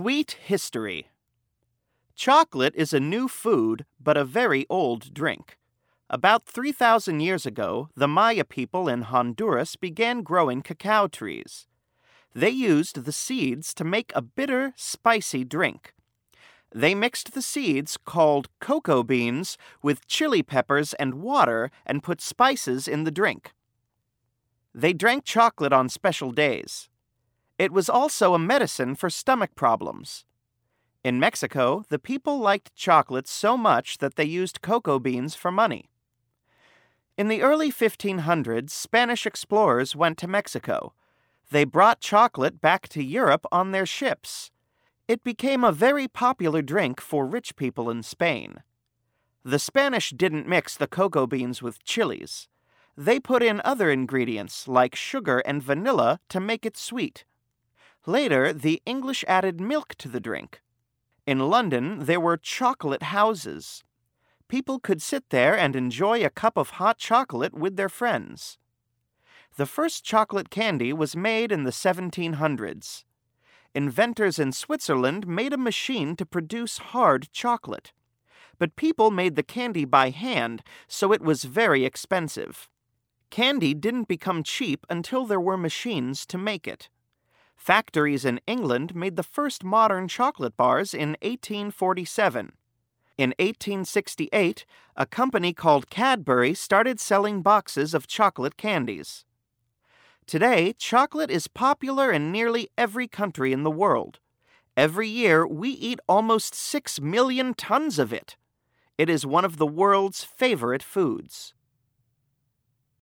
Sweet history. Chocolate is a new food, but a very old drink. About 3,000 years ago, the Maya people in Honduras began growing cacao trees. They used the seeds to make a bitter, spicy drink. They mixed the seeds, called cocoa beans, with chili peppers and water and put spices in the drink. They drank chocolate on special days. It was also a medicine for stomach problems. In Mexico, the people liked chocolate so much that they used cocoa beans for money. In the early 1500s, Spanish explorers went to Mexico. They brought chocolate back to Europe on their ships. It became a very popular drink for rich people in Spain. The Spanish didn't mix the cocoa beans with chilies. They put in other ingredients like sugar and vanilla to make it sweet. Later, the English added milk to the drink. In London, there were chocolate houses. People could sit there and enjoy a cup of hot chocolate with their friends. The first chocolate candy was made in the 1700s inventors in Switzerland made a machine to produce hard chocolate. But people made the candy by hand, so it was very expensive. Candy didn't become cheap until there were machines to make it. Factories in England made the first modern chocolate bars in 1847. In 1868, a company called Cadbury started selling boxes of chocolate candies. Today, chocolate is popular in nearly every country in the world. Every year, we eat almost 6 million tons of it. It is one of the world's favorite foods.